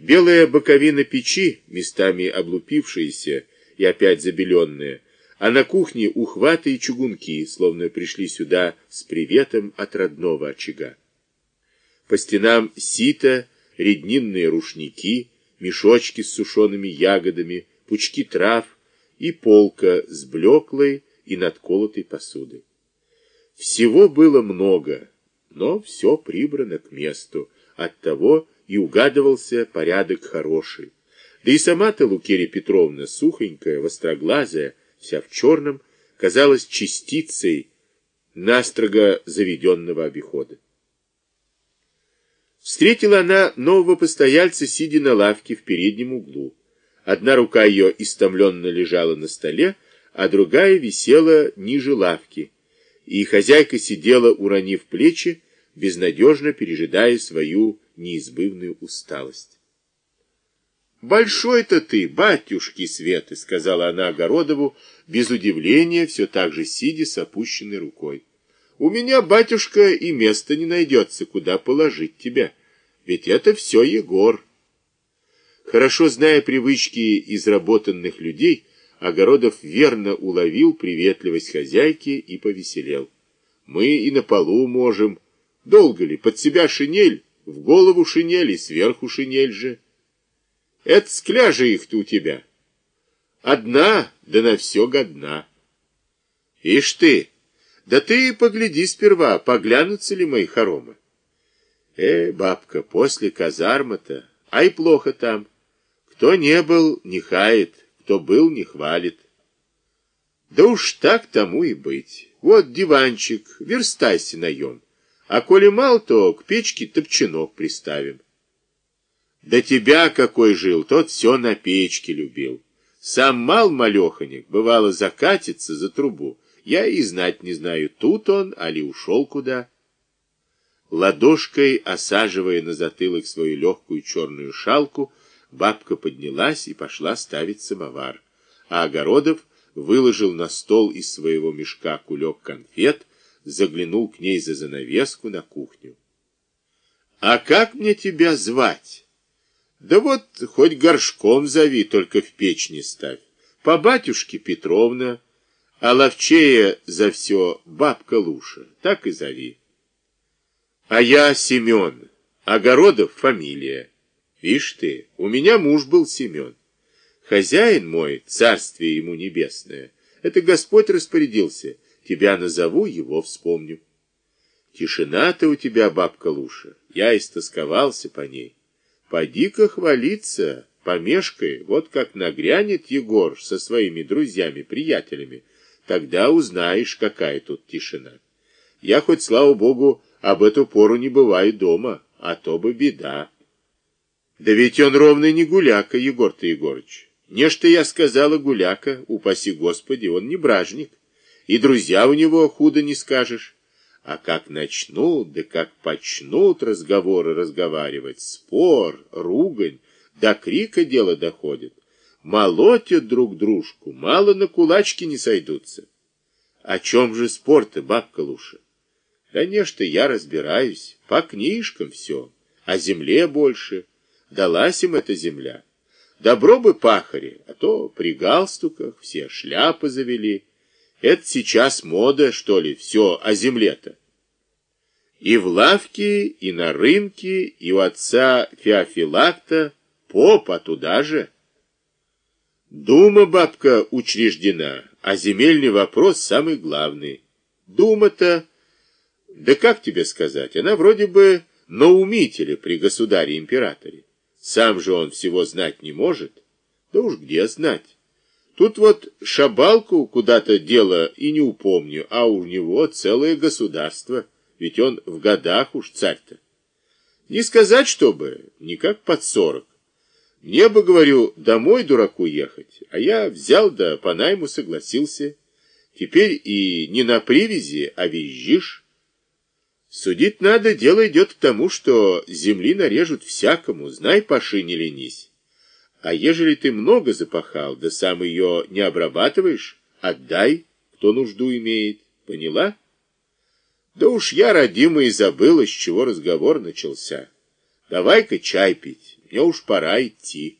Белая боковина печи, местами облупившаяся и опять забеленная, а на кухне ухваты и чугунки, словно пришли сюда с приветом от родного очага. По стенам сито, реднинные рушники, мешочки с сушеными ягодами, пучки трав и полка с блеклой и надколотой посудой. Всего было много, но все прибрано к месту, оттого и угадывался порядок хороший. Да и сама-то Лукерия Петровна, сухонькая, востроглазая, вся в черном, казалась частицей настрого заведенного обихода. Встретила она нового постояльца, сидя на лавке в переднем углу. Одна рука ее истомленно лежала на столе, а другая висела ниже лавки, и хозяйка сидела, уронив плечи, безнадежно пережидая свою неизбывную усталость. «Большой-то ты, батюшки Светы!» — сказала она Огородову, без удивления, все так же сидя с опущенной рукой. «У меня, батюшка, и места не найдется, куда положить тебя, ведь это все Егор». Хорошо зная привычки изработанных людей, Огородов верно уловил приветливость хозяйки и повеселел. «Мы и на полу можем. Долго ли? Под себя шинель?» В голову шинель и сверху шинель же. Это скляжа их-то у тебя. Одна, да на все годна. Ишь ты, да ты погляди сперва, поглянутся ли мои хоромы. Э, бабка, после казарма-то, ай плохо там. Кто не был, не хает, кто был, не хвалит. Да уж так тому и быть. Вот диванчик, верстайся наем. А коли мал, то к печке топчинок приставим. Да тебя какой жил, тот все на печке любил. Сам мал малеханик, бывало, закатится за трубу. Я и знать не знаю, тут он, али ушел куда. Ладошкой, осаживая на затылок свою легкую черную шалку, бабка поднялась и пошла ставить самовар. А Огородов выложил на стол из своего мешка кулек конфет, заглянул к ней за занавеску на кухню. «А как мне тебя звать?» «Да вот хоть горшком зови, только в печь не ставь. По батюшке Петровна, а ловчея за все бабка Луша, так и зови». «А я Семен, Огородов фамилия. Вишь ты, у меня муж был Семен. Хозяин мой, царствие ему небесное, это Господь распорядился» Тебя назову, его вспомню. Тишина-то у тебя, бабка Луша, я истосковался по ней. Поди-ка хвалиться, помешкай, вот как нагрянет Егор со своими друзьями-приятелями, тогда узнаешь, какая тут тишина. Я хоть, слава богу, об эту пору не бываю дома, а то бы беда. Да ведь он ровно не гуляка, Егор-то Егорыч. Нечто я сказала гуляка, упаси Господи, он не бражник и друзья у него худо не скажешь. А как начнут, да как почнут разговоры разговаривать, спор, ругань, до крика дело доходит. Молотят друг дружку, мало на кулачки не сойдутся. О чем же спор-то, бабка Луша? Конечно, я разбираюсь, по книжкам все, о земле больше. Далась им эта земля. Добро бы пахари, а то при галстуках все шляпы завели, это сейчас мода, что ли, все о земле-то. И в лавке, и на рынке, и у отца Феофилакта попа туда же. Дума, бабка, учреждена, а земельный вопрос самый главный. Дума-то, да как тебе сказать, она вроде бы наумителя при государе-императоре. Сам же он всего знать не может. Да уж где знать. Тут вот шабалку куда-то дело и не упомню, а у него целое государство, ведь он в годах уж царь-то. Не сказать, чтобы, никак под сорок. Мне бы, говорю, домой дураку ехать, а я взял да по найму согласился. Теперь и не на привязи, а визжишь. Судить надо, дело идет к тому, что земли нарежут всякому, знай, паши, не ленись. А ежели ты много запахал, да сам ее не обрабатываешь, отдай, кто нужду имеет. Поняла? Да уж я, родимый, забыла, с чего разговор начался. Давай-ка чай пить. мне уж пора идти.